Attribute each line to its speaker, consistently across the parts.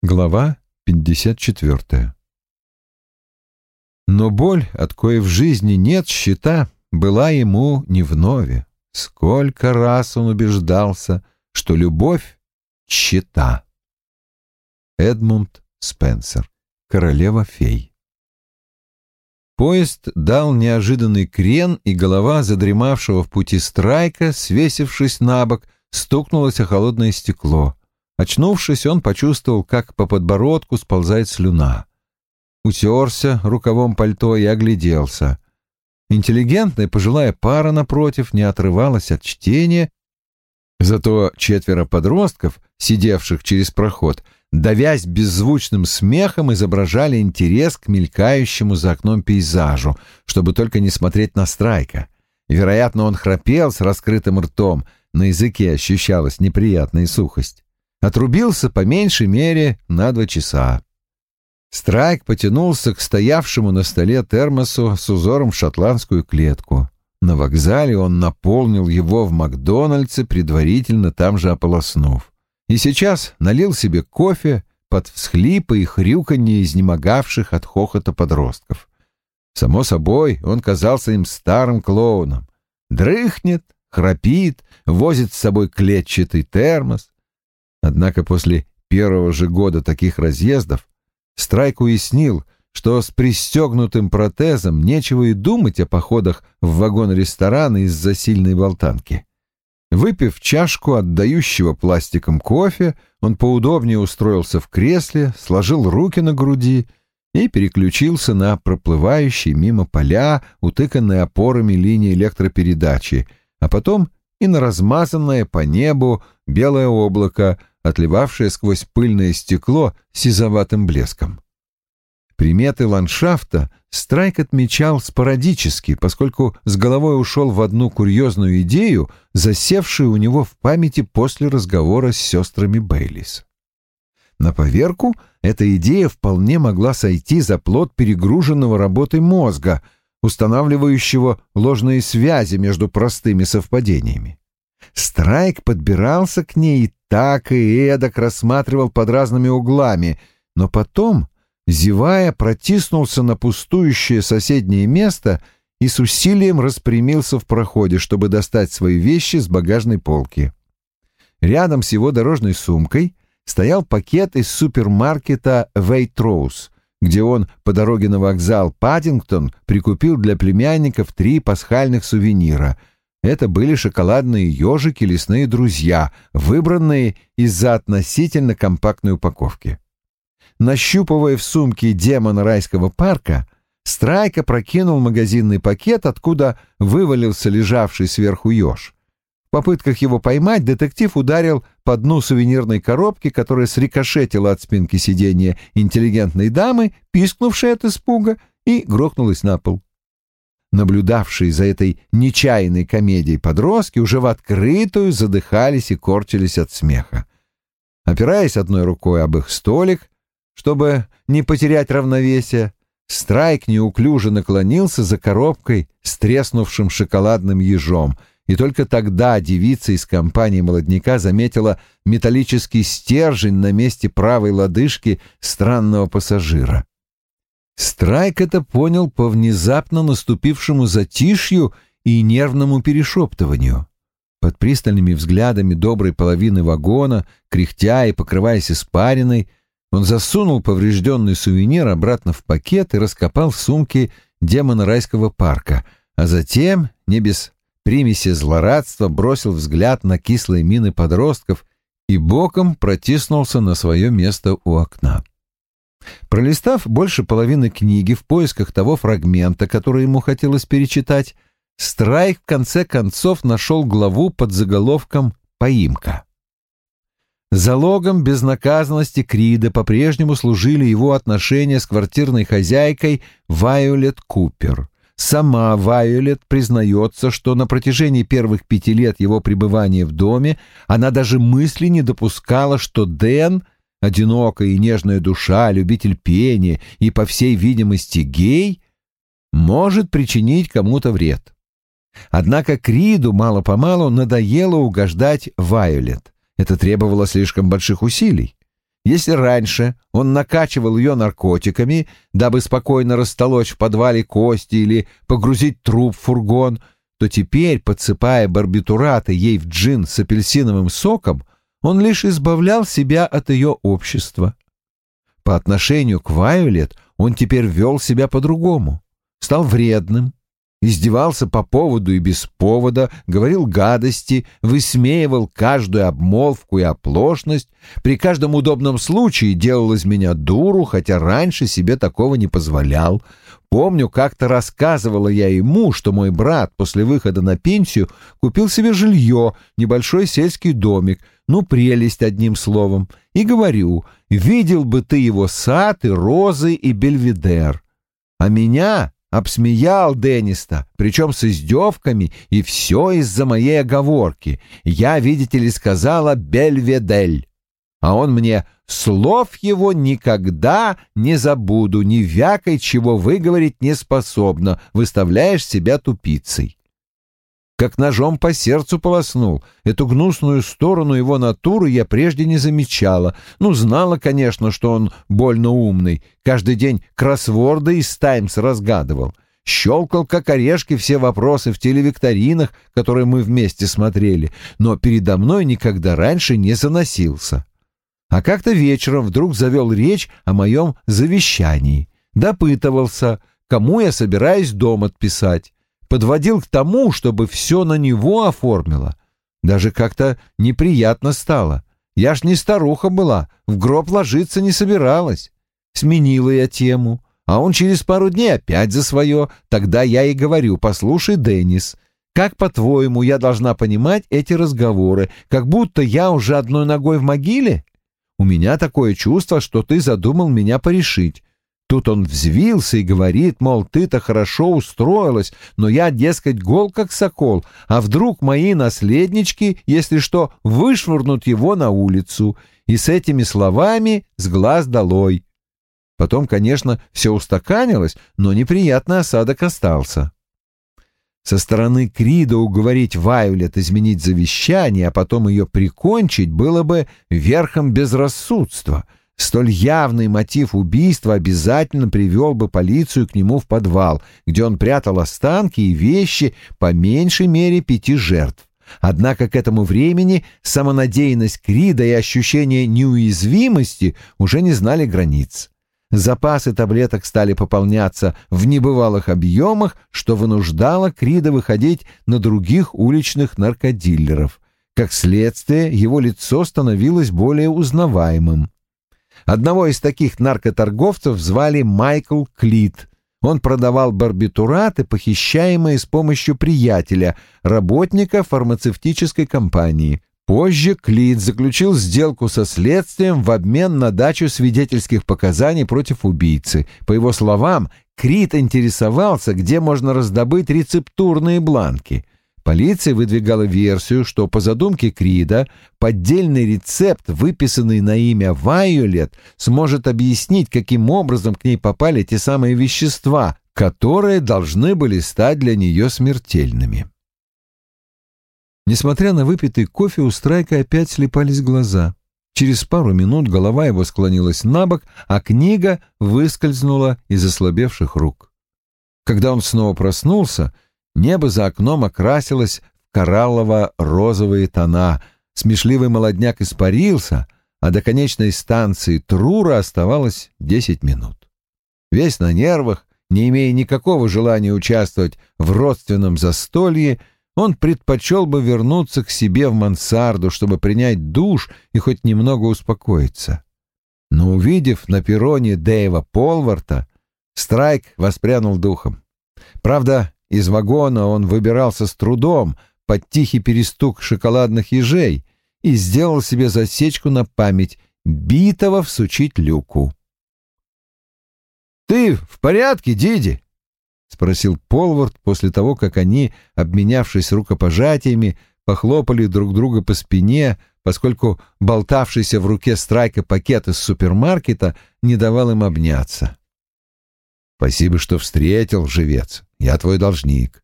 Speaker 1: Глава 54 Но боль, от коей в жизни нет счета, была ему не вновь. Сколько раз он убеждался, что любовь — счета. Эдмунд Спенсер, королева фей. Поезд дал неожиданный крен, и голова задремавшего в пути страйка, свесившись на бок, стукнулась о холодное стекло. Очнувшись, он почувствовал, как по подбородку сползает слюна. Утерся рукавом пальто и огляделся. Интеллигентная пожилая пара напротив не отрывалась от чтения, зато четверо подростков, сидевших через проход, давясь беззвучным смехом, изображали интерес к мелькающему за окном пейзажу, чтобы только не смотреть на Страйка. Вероятно, он храпел с раскрытым ртом, на языке ощущалась неприятная сухость. Отрубился по меньшей мере на два часа. Страйк потянулся к стоявшему на столе термосу с узором в шотландскую клетку. На вокзале он наполнил его в Макдональдсе, предварительно там же ополоснув. И сейчас налил себе кофе под всхлипы и хрюканье изнемогавших от хохота подростков. Само собой, он казался им старым клоуном. Дрыхнет, храпит, возит с собой клетчатый термос. Однако после первого же года таких разъездов Страйк уяснил, что с пристегнутым протезом нечего и думать о походах в вагон ресторана из-за сильной болтанки. Выпив чашку отдающего пластиком кофе, он поудобнее устроился в кресле, сложил руки на груди и переключился на проплывающие мимо поля, утыканные опорами линии электропередачи, а потом и на размазанное по небу белое облако, отливавшее сквозь пыльное стекло сизоватым блеском. Приметы ландшафта Страйк отмечал спорадически, поскольку с головой ушел в одну курьезную идею, засевшую у него в памяти после разговора с сестрами Бейлис. На поверку эта идея вполне могла сойти за плод перегруженного работой мозга, устанавливающего ложные связи между простыми совпадениями. Страйк подбирался к ней так и эдак рассматривал под разными углами, но потом зевая, протиснулся на пустующее соседнее место и с усилием распрямился в проходе, чтобы достать свои вещи с багажной полки. Рядом с его дорожной сумкой стоял пакет из супермаркета «Вейтроуз», где он по дороге на вокзал Паддингтон прикупил для племянников три пасхальных сувенира. Это были шоколадные ежики «Лесные друзья», выбранные из-за относительно компактной упаковки. Нащупывая в сумке демона райского парка, Страйка прокинул магазинный пакет, откуда вывалился лежавший сверху еж. В попытках его поймать детектив ударил по дну сувенирной коробки, которая срикошетила от спинки сиденья интеллигентной дамы, пискнувшей от испуга, и грохнулась на пол. Наблюдавшие за этой нечаянной комедией подростки уже в открытую задыхались и корчились от смеха. Опираясь одной рукой об их столик, чтобы не потерять равновесие, Страйк неуклюже наклонился за коробкой с треснувшим шоколадным ежом, и только тогда девица из компании молодняка заметила металлический стержень на месте правой лодыжки странного пассажира. Страйк это понял по внезапно наступившему затишью и нервному перешептыванию. Под пристальными взглядами доброй половины вагона, кряхтя и покрываясь испариной, он засунул поврежденный сувенир обратно в пакет и раскопал в сумке демона райского парка, а затем, не без примеси злорадства, бросил взгляд на кислые мины подростков и боком протиснулся на свое место у окна. Пролистав больше половины книги в поисках того фрагмента, который ему хотелось перечитать, Страйк в конце концов нашел главу под заголовком «Поимка». Залогом безнаказанности Крида по-прежнему служили его отношения с квартирной хозяйкой Вайолет Купер. Сама Вайолет признается, что на протяжении первых пяти лет его пребывания в доме она даже мысли не допускала, что Дэн, одинокая и нежная душа, любитель пения и, по всей видимости, гей, может причинить кому-то вред. Однако Криду мало-помалу надоело угождать Вайолет. Это требовало слишком больших усилий. Если раньше он накачивал ее наркотиками, дабы спокойно растолочь в подвале кости или погрузить труп в фургон, то теперь, подсыпая барбитураты ей в джин с апельсиновым соком, он лишь избавлял себя от ее общества. По отношению к Вайолет он теперь вел себя по-другому, стал вредным, издевался по поводу и без повода, говорил гадости, высмеивал каждую обмолвку и оплошность, при каждом удобном случае делал из меня дуру, хотя раньше себе такого не позволял. Помню, как-то рассказывала я ему, что мой брат после выхода на пенсию купил себе жилье, небольшой сельский домик, ну, прелесть одним словом, и говорю, видел бы ты его сад и розы и бельведер. А меня Обсмеял Денниста, причем с издевками, и все из-за моей оговорки. Я, видите ли, сказала «Бельведель». А он мне «Слов его никогда не забуду, ни вякой, чего выговорить не способна, выставляешь себя тупицей» как ножом по сердцу полоснул. Эту гнусную сторону его натуры я прежде не замечала. Ну, знала, конечно, что он больно умный. Каждый день кроссворды из «Таймс» разгадывал. Щелкал, как орешки, все вопросы в телевикторинах, которые мы вместе смотрели, но передо мной никогда раньше не заносился. А как-то вечером вдруг завел речь о моем завещании. Допытывался, кому я собираюсь дом отписать подводил к тому, чтобы все на него оформило. Даже как-то неприятно стало. Я ж не старуха была, в гроб ложиться не собиралась. Сменила я тему, а он через пару дней опять за свое. Тогда я и говорю, послушай, Деннис, как, по-твоему, я должна понимать эти разговоры, как будто я уже одной ногой в могиле? У меня такое чувство, что ты задумал меня порешить. Тут он взвился и говорит, мол, ты-то хорошо устроилась, но я, дескать, гол как сокол, а вдруг мои наследнички, если что, вышвырнут его на улицу. И с этими словами с глаз долой. Потом, конечно, все устаканилось, но неприятный осадок остался. Со стороны Крида уговорить Вайолет изменить завещание, а потом ее прикончить, было бы верхом безрассудства — Столь явный мотив убийства обязательно привел бы полицию к нему в подвал, где он прятал останки и вещи по меньшей мере пяти жертв. Однако к этому времени самонадеянность Крида и ощущение неуязвимости уже не знали границ. Запасы таблеток стали пополняться в небывалых объемах, что вынуждало Крида выходить на других уличных наркодиллеров. Как следствие, его лицо становилось более узнаваемым. Одного из таких наркоторговцев звали Майкл Клит. Он продавал барбитураты, похищаемые с помощью приятеля, работника фармацевтической компании. Позже Клит заключил сделку со следствием в обмен на дачу свидетельских показаний против убийцы. По его словам, Крит интересовался, где можно раздобыть рецептурные бланки – Полиция выдвигала версию, что по задумке Крида поддельный рецепт, выписанный на имя Вайолет, сможет объяснить, каким образом к ней попали те самые вещества, которые должны были стать для нее смертельными. Несмотря на выпитый кофе, у Страйка опять слепались глаза. Через пару минут голова его склонилась на бок, а книга выскользнула из ослабевших рук. Когда он снова проснулся, Небо за окном окрасилось в кораллово-розовые тона, смешливый молодняк испарился, а до конечной станции Трура оставалось десять минут. Весь на нервах, не имея никакого желания участвовать в родственном застолье, он предпочел бы вернуться к себе в мансарду, чтобы принять душ и хоть немного успокоиться. Но увидев на перроне Дэйва Полварта, Страйк воспрянул духом. Правда, из вагона он выбирался с трудом под тихий перестук шоколадных ежей и сделал себе засечку на память битого всучить люку. «Ты в порядке, Диди?» — спросил Полвард после того, как они, обменявшись рукопожатиями, похлопали друг друга по спине, поскольку болтавшийся в руке Страйка пакет из супермаркета не давал им обняться. «Спасибо, что встретил, живец. Я твой должник».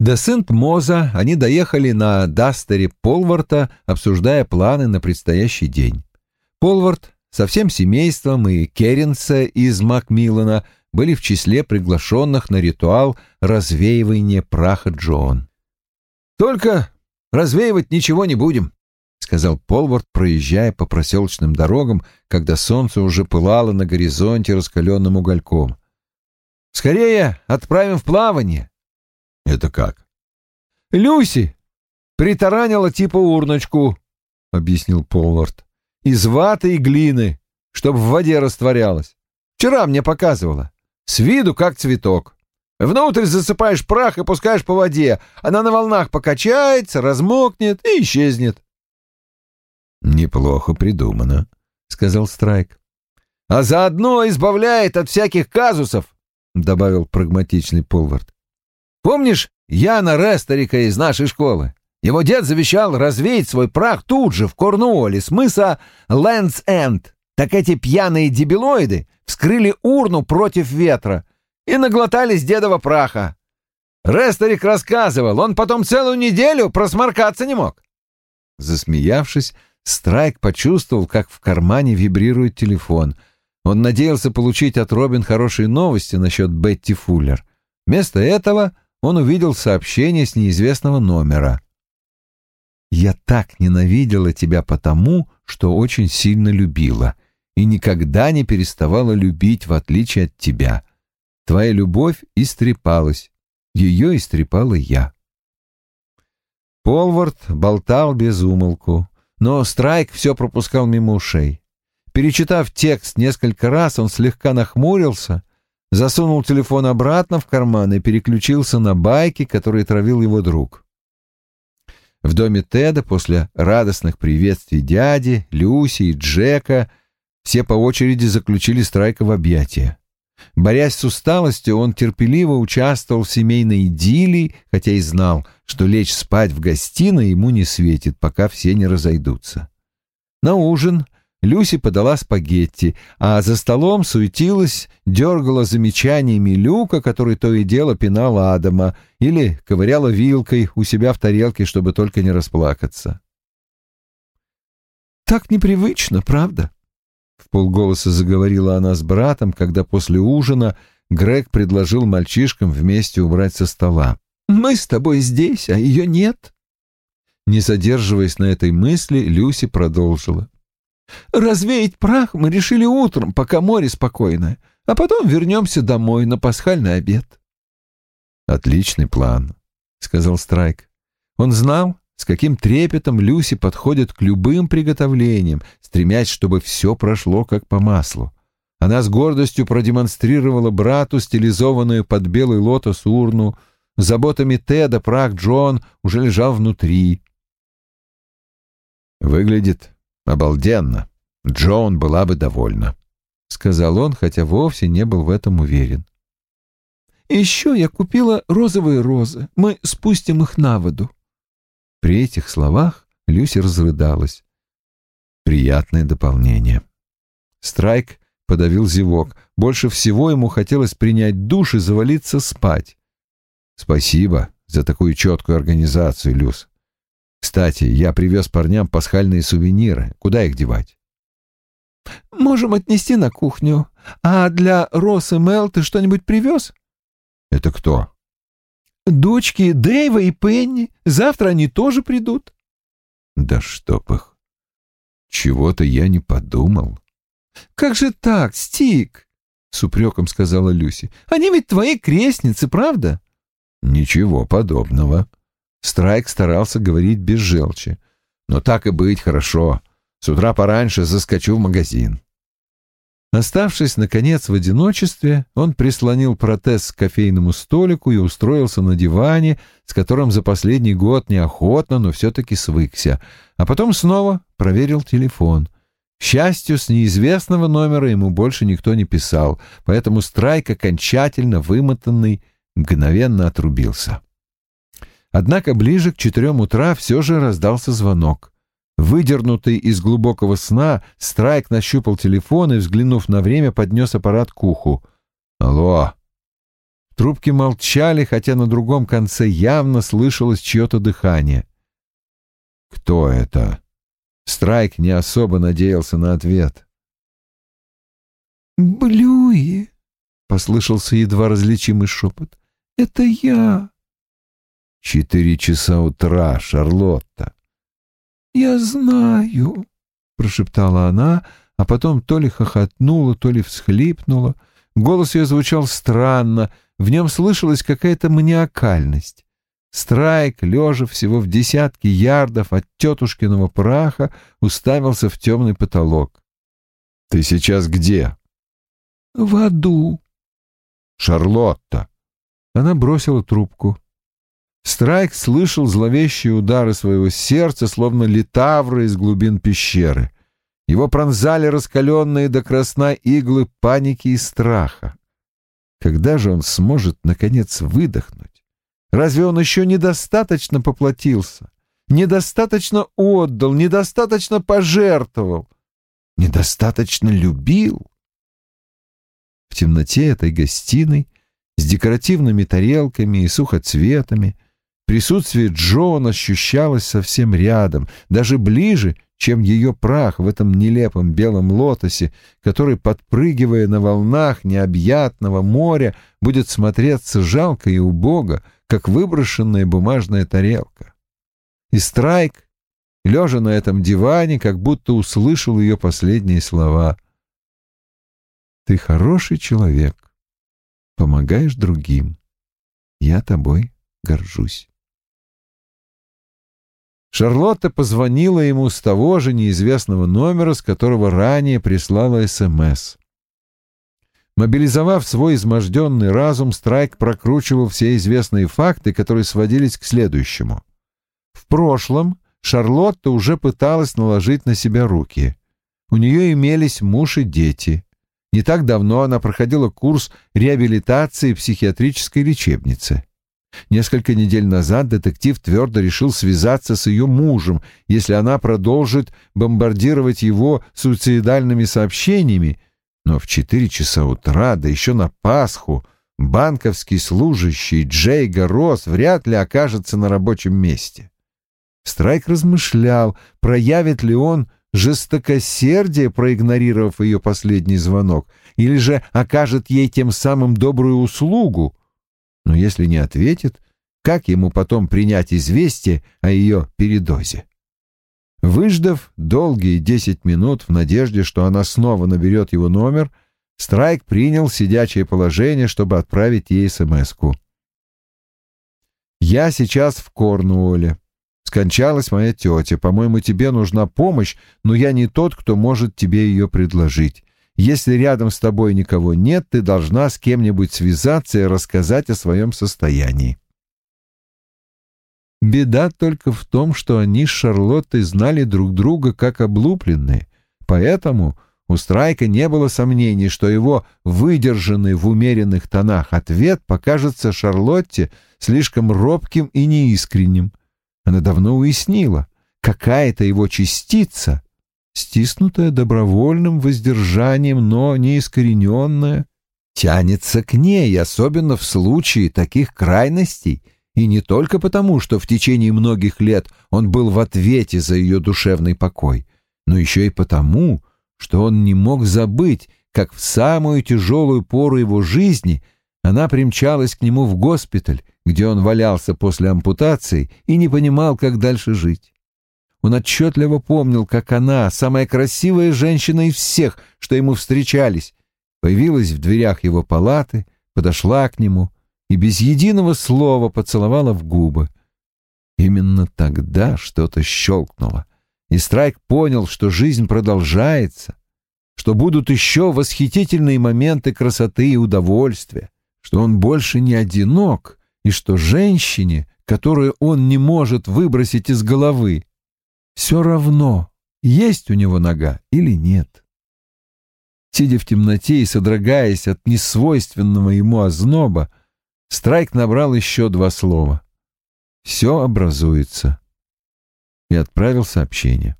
Speaker 1: До Сент-Моза они доехали на Дастере Полварта, обсуждая планы на предстоящий день. Полвард со всем семейством и Керенса из Макмиллана были в числе приглашенных на ритуал развеивания праха Джон. «Только развеивать ничего не будем», — сказал Полвард, проезжая по проселочным дорогам, когда солнце уже пылало на горизонте раскаленным угольком. «Скорее отправим в плавание». «Это как?» «Люси притаранила типа урночку», — объяснил Полвард. «Из ваты и глины, чтобы в воде растворялась. Вчера мне показывала. С виду как цветок. Внутрь засыпаешь прах и пускаешь по воде. Она на волнах покачается, размокнет и исчезнет.
Speaker 2: «Неплохо придумано», — сказал Страйк.
Speaker 1: «А заодно избавляет от всяких казусов», — добавил прагматичный Полвард. «Помнишь Яна Ресторика из нашей школы? Его дед завещал развеять свой прах тут же, в Корнуолле, с мыса Лэндс-Энд. Так эти пьяные дебилоиды вскрыли урну против ветра и наглотались дедова праха. Ресторик рассказывал, он потом целую неделю просморкаться не мог». Засмеявшись, Страйк почувствовал, как в кармане вибрирует телефон. Он надеялся получить от Робин хорошие новости насчет Бетти Фуллер. Вместо этого он увидел сообщение с неизвестного номера. «Я так ненавидела тебя потому, что очень сильно любила, и никогда не переставала любить, в отличие от тебя. Твоя любовь истрепалась, ее истрепала я». Полвард болтал без умолку но Страйк все пропускал мимо ушей. Перечитав текст несколько раз, он слегка нахмурился, засунул телефон обратно в карман и переключился на байки, которые травил его друг. В доме Теда после радостных приветствий дяди, Люси и Джека все по очереди заключили Страйка в объятия. Борясь с усталостью, он терпеливо участвовал в семейной идиллии, хотя и знал, что лечь спать в гостиной ему не светит, пока все не разойдутся. На ужин Люси подала спагетти, а за столом суетилась, дергала замечаниями Люка, который то и дело пинал Адама, или ковыряла вилкой у себя в тарелке, чтобы только не расплакаться. «Так непривычно, правда?» В полголоса заговорила она с братом, когда после ужина Грег предложил мальчишкам вместе убрать со стола. «Мы с тобой здесь, а ее нет». Не задерживаясь на этой мысли, Люси продолжила. «Развеять прах мы решили утром, пока море спокойное, а потом вернемся домой на пасхальный обед».
Speaker 2: «Отличный план», — сказал Страйк. Он знал, с каким трепетом Люси подходит к любым приготовлениям, стремясь, чтобы все прошло как по маслу. Она с гордостью продемонстрировала брату стилизованную под белый лотос урну. Заботами Теда прах Джон уже лежал внутри.
Speaker 1: «Выглядит обалденно. Джон была бы довольна», — сказал он, хотя вовсе не был в этом уверен.
Speaker 3: «Еще я купила розовые розы. Мы спустим их на воду»,
Speaker 1: при этих словах Люси разрыдалась. Приятное дополнение. Страйк подавил зевок. Больше всего ему хотелось принять душ и завалиться спать. Спасибо за такую четкую организацию, Люс. Кстати, я привез парням пасхальные сувениры. Куда их девать?
Speaker 3: Можем отнести на кухню. А для Росс и Мел ты что-нибудь привез?
Speaker 1: Это кто?
Speaker 3: Дочки Дэйва и Пенни. Завтра они тоже придут.
Speaker 1: Да чтоб их. Чего-то я не подумал.
Speaker 3: Как же так, Стик? С упреком сказала Люси. Они ведь твои крестницы, правда?
Speaker 1: Ничего подобного. Страйк старался говорить без желчи. Но так и быть хорошо. С утра пораньше заскочу в магазин. Оставшись, наконец, в одиночестве, он прислонил протез к кофейному столику и устроился на диване, с которым за последний год неохотно, но все-таки свыкся, а потом снова проверил телефон. К счастью, с неизвестного номера ему больше никто не писал, поэтому Страйк, окончательно вымотанный, мгновенно отрубился. Однако ближе к четырем утра все же раздался звонок — Выдернутый из глубокого сна, Страйк нащупал телефон и, взглянув на время, поднес аппарат к уху. «Алло!» Трубки молчали, хотя на другом конце явно слышалось чье-то дыхание. «Кто это?» Страйк не особо надеялся на ответ.
Speaker 3: «Блюи!» — послышался едва различимый шепот. «Это я!»
Speaker 2: «Четыре часа утра, Шарлотта!»
Speaker 3: «Я знаю!» — прошептала она, а потом то ли хохотнула, то ли всхлипнула. Голос ее звучал странно, в нем слышалась какая-то маниакальность. Страйк, лежа всего в десятке ярдов от тетушкиного праха, уставился в темный потолок.
Speaker 2: «Ты сейчас где?»
Speaker 3: «В аду».
Speaker 2: «Шарлотта!»
Speaker 1: Она бросила трубку. Страйк слышал зловещие удары своего сердца, словно литавры из глубин пещеры. Его пронзали раскаленные до красна иглы паники и страха. Когда же он сможет, наконец, выдохнуть? Разве он еще недостаточно поплатился? Недостаточно отдал, недостаточно пожертвовал? Недостаточно любил? В темноте этой гостиной с декоративными тарелками и сухоцветами присутствие Джоан ощущалось совсем рядом, даже ближе, чем ее прах в этом нелепом белом лотосе, который, подпрыгивая на волнах необъятного моря, будет смотреться жалко и убого, как выброшенная бумажная тарелка. И Страйк, лежа на этом диване, как будто услышал ее последние слова. «Ты хороший человек, помогаешь другим. Я тобой горжусь». Шарлотта позвонила ему с того же неизвестного номера, с которого ранее прислала СМС. Мобилизовав свой изможденный разум, Страйк прокручивал все известные факты, которые сводились к следующему. В прошлом Шарлотта уже пыталась наложить на себя руки. У нее имелись муж и дети. Не так давно она проходила курс реабилитации в психиатрической лечебнице. Несколько недель назад детектив твердо решил связаться с ее мужем, если она продолжит бомбардировать его суицидальными сообщениями, но в четыре часа утра, да еще на Пасху, банковский служащий Джейга Росс вряд ли окажется на рабочем месте. Страйк размышлял, проявит ли он жестокосердие, проигнорировав ее последний звонок, или же окажет ей тем самым добрую услугу, но если не ответит, как ему потом принять известие о ее передозе? Выждав долгие десять минут в надежде, что она снова наберет его номер, Страйк принял сидячее положение, чтобы отправить ей смс-ку. «Я сейчас в Корнуолле. Скончалась моя тетя. По-моему, тебе нужна помощь, но я не тот, кто может тебе ее предложить. Если рядом с тобой никого нет, ты должна с кем-нибудь связаться и рассказать о своем состоянии. Беда только в том, что они с Шарлоттой знали друг друга как облупленные, поэтому у Страйка не было сомнений, что его выдержанный в умеренных тонах ответ покажется Шарлотте слишком робким и неискренним. Она давно уяснила, какая-то его частица стиснутая добровольным воздержанием, но не тянется к ней, особенно в случае таких крайностей, и не только потому, что в течение многих лет он был в ответе за ее душевный покой, но еще и потому, что он не мог забыть, как в самую тяжелую пору его жизни она примчалась к нему в госпиталь, где он валялся после ампутации и не понимал, как дальше жить. Он отчетливо помнил, как она, самая красивая женщина из всех, что ему встречались, появилась в дверях его палаты, подошла к нему и без единого слова поцеловала в губы. Именно тогда что-то щелкнуло, и Страйк понял, что жизнь продолжается, что будут еще восхитительные моменты красоты и удовольствия, что он больше не одинок, и что женщине, которую он не может выбросить из головы, все равно, есть у него нога или нет. Сидя в темноте и содрогаясь от несвойственного ему озноба, Страйк набрал еще два слова. «Все образуется» и отправил сообщение.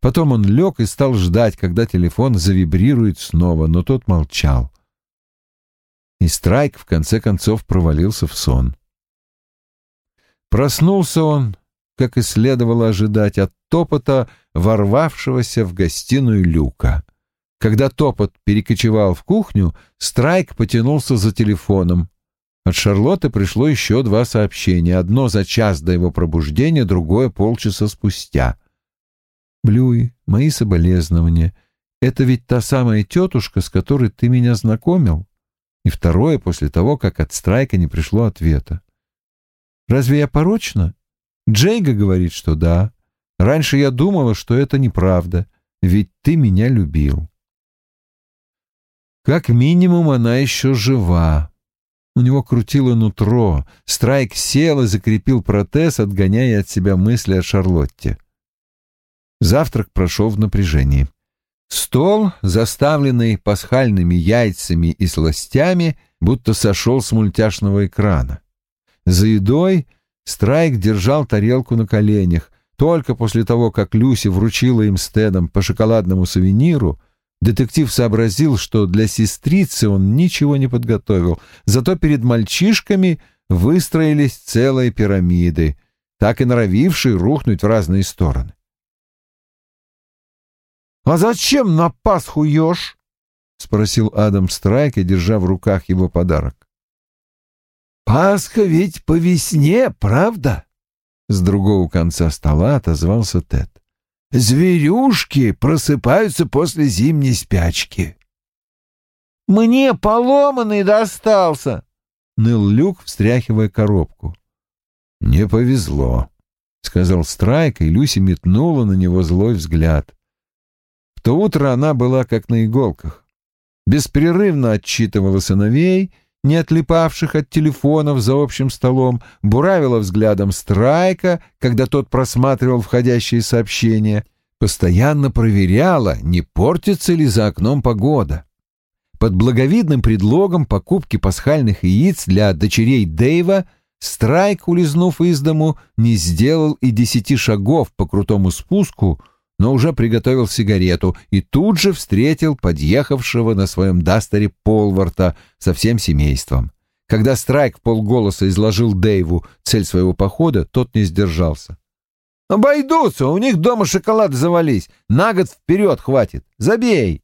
Speaker 1: Потом он лег и стал ждать, когда телефон завибрирует снова, но тот молчал. И Страйк в конце концов провалился в сон. Проснулся он как и следовало ожидать, от топота ворвавшегося в гостиную люка. Когда топот перекочевал в кухню, Страйк потянулся за телефоном. От Шарлотты пришло еще два сообщения. Одно за час до его пробуждения, другое полчаса спустя. «Блюи, мои соболезнования. Это ведь та самая тетушка, с которой ты меня знакомил?» И второе после того, как от Страйка не пришло ответа. «Разве я порочна?» Джейга говорит, что да. Раньше я думала, что это неправда, ведь ты меня любил. Как минимум она еще жива. У него крутило нутро. Страйк сел и закрепил протез, отгоняя от себя мысли о Шарлотте. Завтрак прошел в напряжении. Стол, заставленный пасхальными яйцами и сластями, будто сошел с мультяшного экрана. За едой Страйк держал тарелку на коленях. Только после того, как Люси вручила им с Тедом по шоколадному сувениру, Детектив сообразил, что для сестрицы он ничего не подготовил, зато перед мальчишками выстроились целые пирамиды, так и норовившие рухнуть в разные стороны. «А зачем на Пасху ешь?» — спросил Адам Страйк, держа в руках его подарок. «Пасха ведь по весне, правда?» С другого конца стола отозвался Тед. Зверюшки просыпаются после зимней спячки. «Мне поломанный достался!» — ныл Люк, встряхивая коробку. «Не повезло», — сказал Страйк, и Люси метнула на него злой взгляд. В то утро она была как на иголках. Беспрерывно отчитывала сыновей — не отлипавших от телефонов за общим столом, буравила взглядом Страйка, когда тот просматривал входящие сообщения, постоянно проверяла, не портится ли за окном погода. Под благовидным предлогом покупки пасхальных яиц для дочерей Дэйва Страйк, улизнув из дому, не сделал и десяти шагов по крутому спуску — но уже приготовил сигарету и тут же встретил подъехавшего на своем Дастере Полварта со всем семейством. Когда Страйк в полголоса изложил Дэйву цель своего похода, тот не сдержался. «Обойдутся, у них дома шоколад завались, на год вперед хватит, забей!»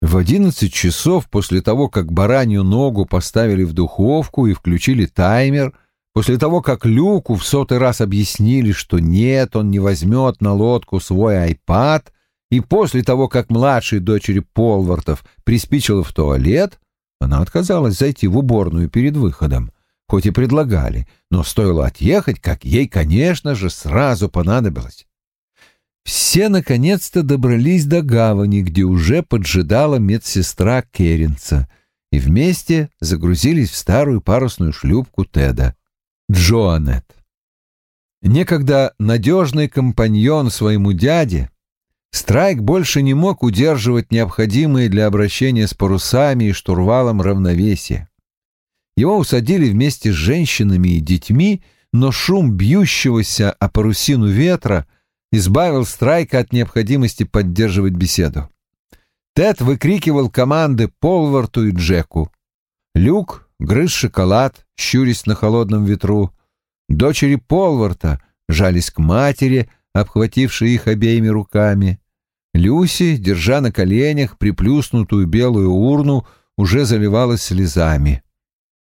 Speaker 1: В одиннадцать часов после того, как баранью ногу поставили в духовку и включили таймер — После того, как Люку в сотый раз объяснили, что нет, он не возьмет на лодку свой айпад, и после того, как младшей дочери Полвартов приспичила в туалет, она отказалась зайти в уборную перед выходом, хоть и предлагали, но стоило отъехать, как ей, конечно же, сразу понадобилось. Все наконец-то добрались до гавани, где уже поджидала медсестра Керенца, и вместе загрузились в старую парусную шлюпку Теда. Джоанет. Некогда надежный компаньон своему дяде, Страйк больше не мог удерживать необходимые для обращения с парусами и штурвалом равновесия. Его усадили вместе с женщинами и детьми, но шум бьющегося о парусину ветра избавил Страйка от необходимости поддерживать беседу. Тед выкрикивал команды Полварту и Джеку. Люк грыз шоколад, щурясь на холодном ветру. Дочери Полварта жались к матери, обхватившей их обеими руками. Люси, держа на коленях приплюснутую белую урну, уже заливалась слезами.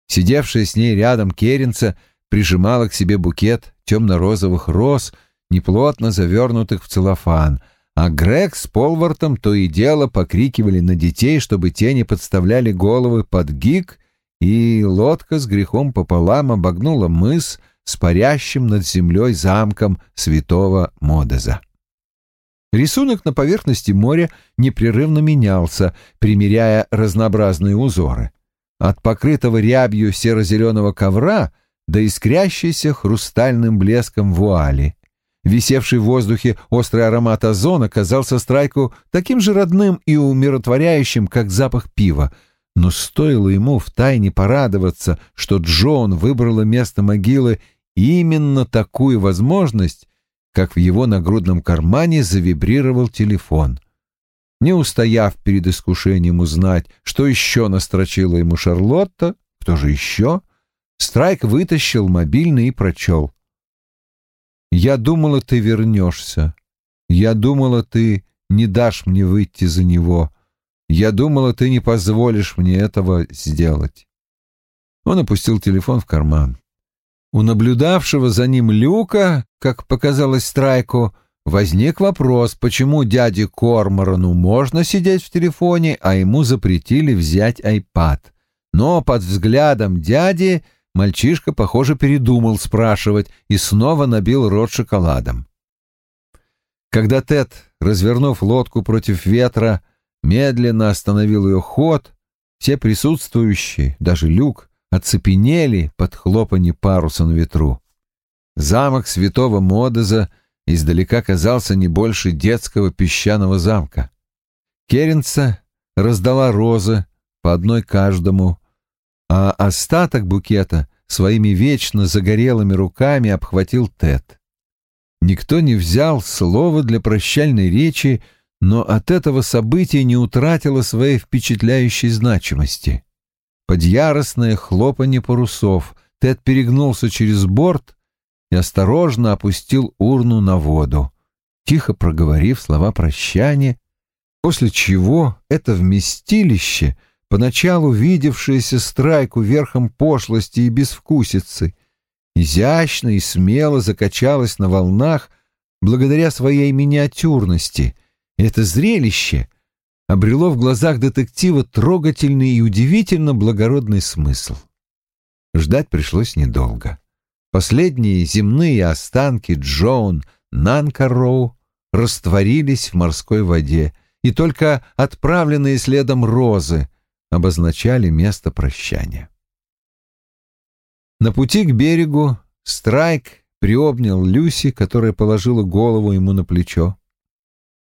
Speaker 1: Сидевшая с ней рядом Керенца прижимала к себе букет темно-розовых роз, неплотно завернутых в целлофан, а Грег с Полвартом то и дело покрикивали на детей, чтобы те не подставляли головы под гик и лодка с грехом пополам обогнула мыс с парящим над землей замком святого Модеза. Рисунок на поверхности моря непрерывно менялся, примеряя разнообразные узоры. От покрытого рябью серо-зеленого ковра до искрящейся хрустальным блеском вуали. Висевший в воздухе острый аромат озона казался Страйку таким же родным и умиротворяющим, как запах пива — но стоило ему втайне порадоваться, что Джон выбрала место могилы именно такую возможность, как в его нагрудном кармане завибрировал телефон. Не устояв перед искушением узнать, что еще настрочила ему Шарлотта, кто же еще, Страйк вытащил мобильный и прочел. «Я думала, ты вернешься. Я думала, ты не дашь мне выйти за него. Я думала, ты не позволишь мне этого сделать». Он опустил телефон в карман. У наблюдавшего за ним Люка, как показалось Страйку, возник вопрос, почему дяде Корморану можно сидеть в телефоне, а ему запретили взять айпад. Но под взглядом дяди мальчишка, похоже, передумал спрашивать и снова набил рот шоколадом. Когда Тед, развернув лодку против ветра, медленно остановил ее ход, все присутствующие, даже Люк, оцепенели под хлопанье паруса на ветру. Замок святого Модеза издалека казался не больше детского песчаного замка. Керенца раздала розы, по одной каждому, а остаток букета своими вечно загорелыми руками обхватил Тед. Никто не взял слова для прощальной речи, но от этого события не утратило своей впечатляющей значимости. Под яростное хлопанье парусов Тед перегнулся через борт и осторожно опустил урну на воду, тихо проговорив слова прощания, после чего это вместилище, поначалу видевшееся страйку верхом пошлости и безвкусицы, изящно и смело закачалось на волнах благодаря своей миниатюрности. Это зрелище обрело в глазах детектива трогательный и удивительно благородный смысл. Ждать пришлось недолго. Последние земные останки Джоун Нанкароу растворились в морской воде, и только отправленные следом розы обозначали место прощания. На пути к берегу Страйк приобнял Люси, которая положила голову ему на плечо.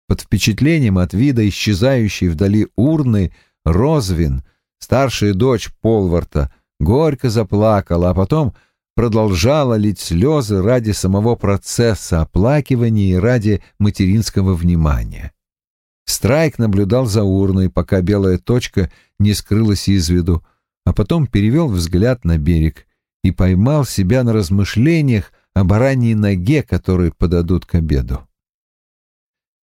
Speaker 1: Под впечатлением от вида исчезающей вдали урны Розвин, старшая дочь Полварта, горько заплакала, а потом продолжала лить слезы ради самого процесса оплакивания и ради материнского внимания. Страйк наблюдал за урной, пока белая точка не скрылась из виду, а потом перевел взгляд на берег и поймал себя на размышлениях о бараньей ноге, которые подадут к обеду.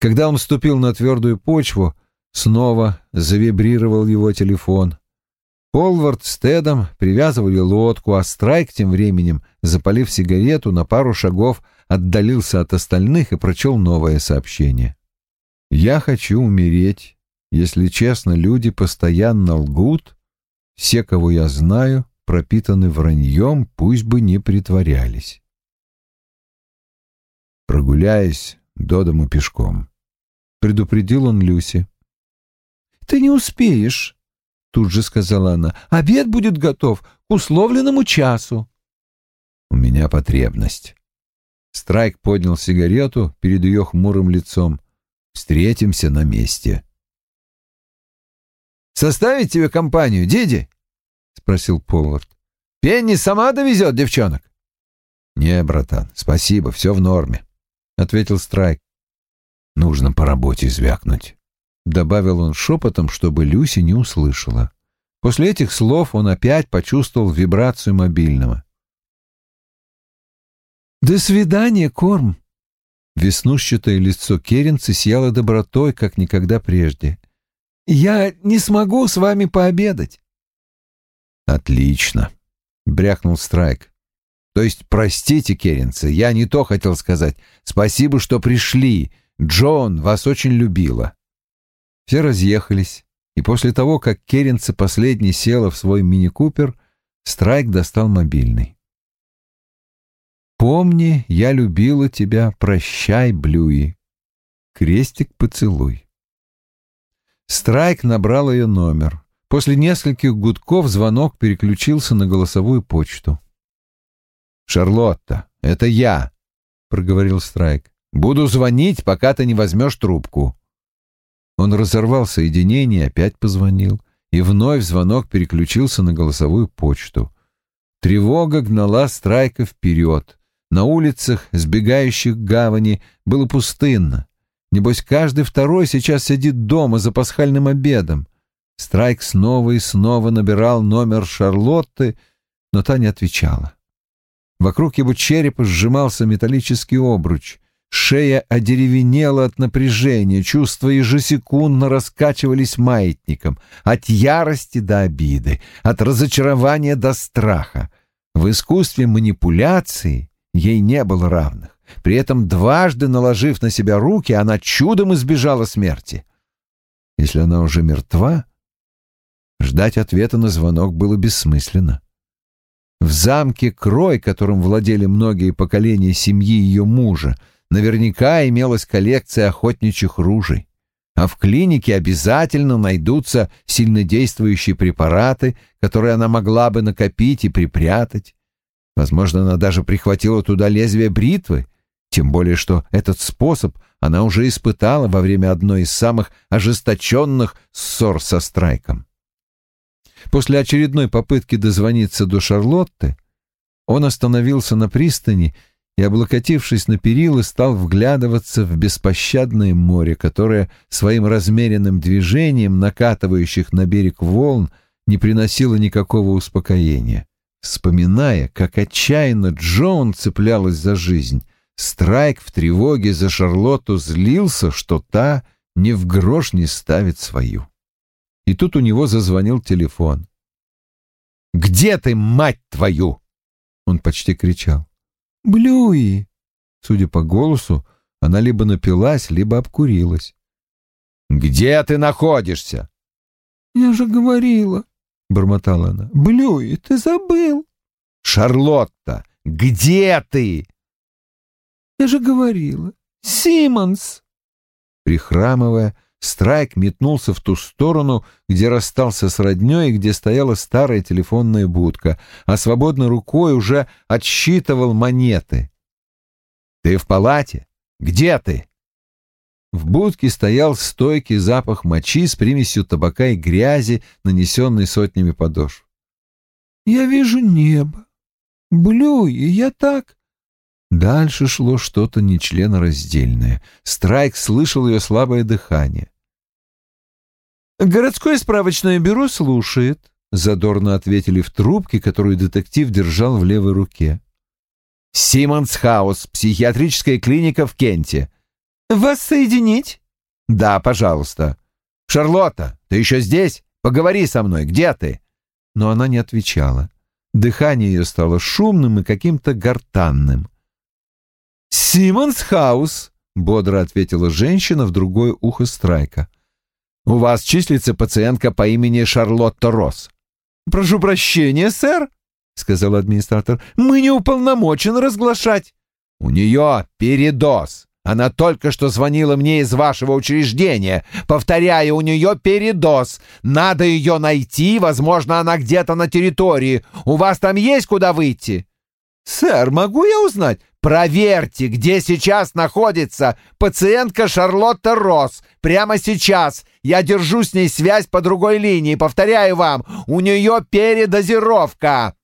Speaker 1: Когда он ступил на твердую почву, снова завибрировал его телефон. Полвард с Тедом привязывали лодку, а Страйк тем временем, запалив сигарету, на пару шагов отдалился от остальных и прочел новое сообщение. «Я хочу умереть. Если честно, люди постоянно лгут. Все, кого я знаю, пропитаны враньем, пусть бы не притворялись. Прогуляясь до дому пешком, предупредил он Люси. «Ты не успеешь», — тут же сказала она. «Обед будет готов к условленному часу». «У меня потребность». Страйк поднял сигарету перед ее хмурым лицом. «Встретимся на месте». «Составить тебе компанию, Диди?» — спросил Повард. «Пенни сама довезет девчонок?» «Не, братан, спасибо, все в норме», — ответил Страйк. «Нужно по работе звякнуть», — добавил он шепотом, чтобы Люси не услышала. После этих слов он опять почувствовал вибрацию мобильного. «До свидания, Корм!» Веснушчатое лицо Керенца сияло добротой, как никогда прежде. «Я не смогу с вами пообедать». «Отлично», — брякнул Страйк. «То есть, простите, Керенцы, я не то хотел сказать. Спасибо, что пришли. Джон вас очень любила». Все разъехались, и после того, как Керенцы последний села в свой мини-купер, Страйк достал мобильный. «Помни, я любила тебя, прощай, Блюи. Крестик поцелуй». Страйк набрал ее номер. После нескольких гудков звонок переключился на голосовую почту. «Шарлотта, это я», — проговорил Страйк. «Буду звонить, пока ты не возьмешь трубку». Он разорвал соединение, опять позвонил, и вновь звонок переключился на голосовую почту. Тревога гнала Страйка вперед. На улицах, сбегающих гавани, было пустынно. Небось, каждый второй сейчас сидит дома за пасхальным обедом. Страйк снова и снова набирал номер Шарлотты, но та не отвечала. Вокруг его черепа сжимался металлический обруч. Шея одеревенела от напряжения, чувства ежесекундно раскачивались маятником, от ярости до обиды, от разочарования до страха. В искусстве манипуляции ей не было равных. При этом дважды наложив на себя руки, она чудом избежала смерти. Если она уже мертва, ждать ответа на звонок было бессмысленно. В замке Крой, которым владели многие поколения семьи ее мужа, Наверняка имелась коллекция охотничьих ружей. А в клинике обязательно найдутся сильнодействующие препараты, которые она могла бы накопить и припрятать. Возможно, она даже прихватила туда лезвие бритвы, тем более что этот способ она уже испытала во время одной из самых ожесточенных ссор со Страйком. После очередной попытки дозвониться до Шарлотты он остановился на пристани и, облокотившись на перила, стал вглядываться в беспощадное море, которое своим размеренным движением накатывающих на берег волн не приносило никакого успокоения. Вспоминая, как отчаянно Джон цеплялась за жизнь, Страйк в тревоге за Шарлотту злился, что та ни в грош не ставит свою. И тут у него зазвонил телефон. «Где ты, мать твою?» Он почти кричал.
Speaker 3: Блюи!»
Speaker 1: Судя по голосу, она либо напилась, либо обкурилась. «Где ты находишься?»
Speaker 3: «Я же говорила», — бормотала она. «Блюи, ты забыл».
Speaker 1: «Шарлотта, где ты?»
Speaker 3: «Я же говорила. Симмонс!»
Speaker 1: Прихрамывая, Страйк метнулся в ту сторону, где расстался с роднёй и где стояла старая телефонная будка, а свободной рукой уже отсчитывал монеты. «Ты в палате? Где ты?» В будке стоял стойкий запах мочи с примесью табака и грязи, нанесенной сотнями подошв.
Speaker 3: «Я вижу небо. Блюй, я так...»
Speaker 1: Дальше шло что-то нечленораздельное. Страйк слышал ее слабое дыхание.
Speaker 3: «Городское справочное бюро слушает», — задорно ответили в трубке, которую детектив держал в левой руке.
Speaker 1: «Симмонс Хаус, психиатрическая клиника в Кенте».
Speaker 3: «Вас соединить?»
Speaker 1: «Да, пожалуйста». «Шарлотта, ты еще здесь? Поговори со мной, где ты?» Но она не отвечала. Дыхание ее стало шумным и каким-то гортанным.
Speaker 3: «Симмонс Хаус», — бодро ответила женщина в другое ухо Страйка.
Speaker 1: У вас числится пациентка по имени Шарлотта Росс.
Speaker 3: Прошу прощения, сэр, сказал администратор. Мы не уполномочены разглашать.
Speaker 1: У нее передоз. Она только что звонила мне из вашего учреждения. Повторяю, у нее передоз. Надо ее найти, возможно, она где-то на территории. У вас там есть куда выйти?
Speaker 3: Сэр, могу я узнать?
Speaker 1: Проверьте, где сейчас находится пациентка Шарлотта Росс. Прямо сейчас. Я держу с ней связь по другой линии. Повторяю вам, у нее передозировка.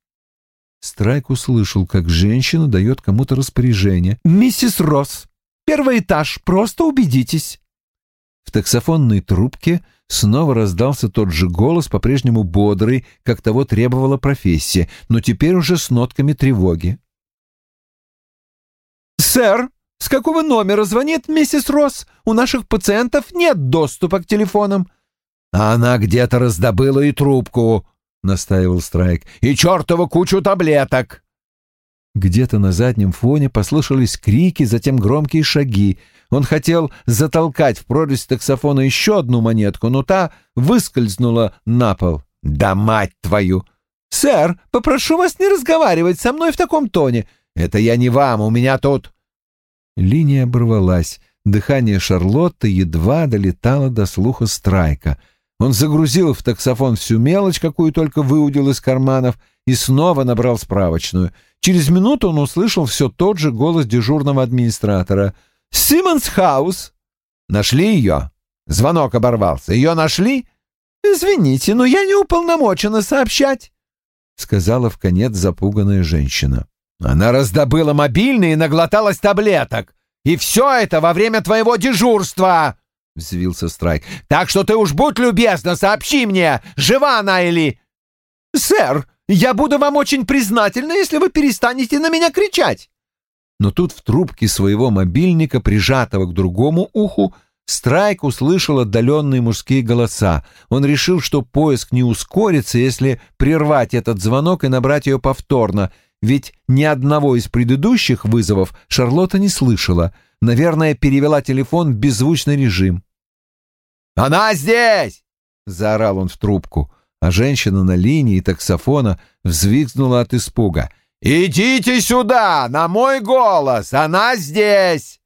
Speaker 1: Страйк услышал, как женщина дает кому-то распоряжение.
Speaker 3: «Миссис Росс, первый этаж, просто убедитесь».
Speaker 1: В таксофонной трубке снова раздался тот же голос, по-прежнему бодрый, как того требовала профессия, но теперь уже с нотками тревоги.
Speaker 3: «Сэр, с какого номера звонит миссис Росс? У наших пациентов нет доступа к телефонам».
Speaker 1: «Она где-то раздобыла и трубку», — настаивал Страйк, — «и чертову кучу таблеток». Где-то на заднем фоне послышались крики, затем громкие шаги. Он хотел затолкать в прорезь таксофона еще одну монетку, но та выскользнула на пол. «Да мать твою!»
Speaker 3: «Сэр, попрошу вас не разговаривать со мной в таком тоне».
Speaker 1: «Это я не вам, у меня тут...» Линия оборвалась. Дыхание Шарлотты едва долетало до слуха Страйка. Он загрузил в таксофон всю мелочь, какую только выудил из карманов, и снова набрал справочную. Через минуту он услышал все тот же голос дежурного администратора.
Speaker 3: «Симмонс Хаус!»
Speaker 1: «Нашли ее?» Звонок оборвался. «Ее нашли?»
Speaker 3: «Извините, но я не уполномочена сообщать», — сказала в конец запуганная женщина.
Speaker 1: Она раздобыла мобильный и наглоталась таблеток. И все это во время твоего дежурства!» — взвился Страйк. «Так что ты уж будь любезна, сообщи мне, жива она или...»
Speaker 3: «Сэр, я буду вам очень признательна, если вы перестанете на меня кричать».
Speaker 1: но тут в трубке своего мобильника, прижатого к другому уху, Страйк услышал отдаленные мужские голоса. Он решил, что поиск не ускорится, если прервать этот звонок и набрать ее повторно, ведь ни одного из предыдущих вызовов Шарлотта не слышала. Наверное, перевела телефон в беззвучный режим. «Она здесь!» — заорал он в трубку, а женщина на линии таксофона взвизгнула от испуга. «Идите сюда! На мой голос! Она здесь!»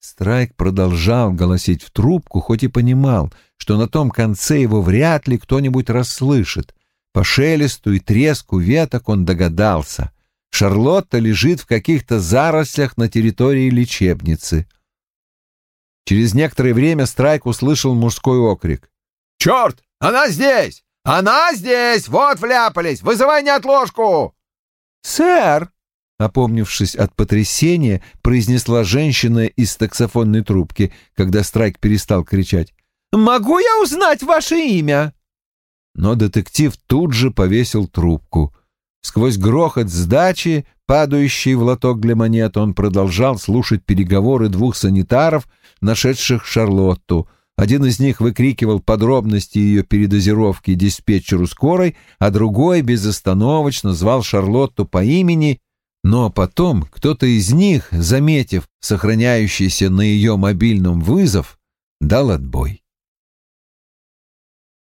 Speaker 1: Страйк продолжал голосить в трубку, хоть и понимал, что на том конце его вряд ли кто-нибудь расслышит. По шелесту и треску веток он догадался. Шарлотта лежит в каких-то зарослях на территории лечебницы. Через некоторое время Страйк услышал мужской окрик. «Черт! Она здесь! Она здесь! Вот вляпались! Вызывай неотложку!» «Сэр!» Опомнившись от потрясения, произнесла женщина из таксофонной трубки, когда Страйк перестал кричать. «Могу я узнать ваше имя?» Но детектив тут же повесил трубку. Сквозь грохот сдачи, падающий в лоток для монет, он продолжал слушать переговоры двух санитаров, нашедших Шарлотту. Один из них выкрикивал подробности ее передозировки диспетчеру скорой, а другой безостановочно звал Шарлотту по имени но потом кто-то из них, заметив сохраняющийся на ее мобильном вызов, дал отбой.